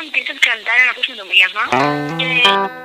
empiezas a cantar una cosa de mi mamá. Eh,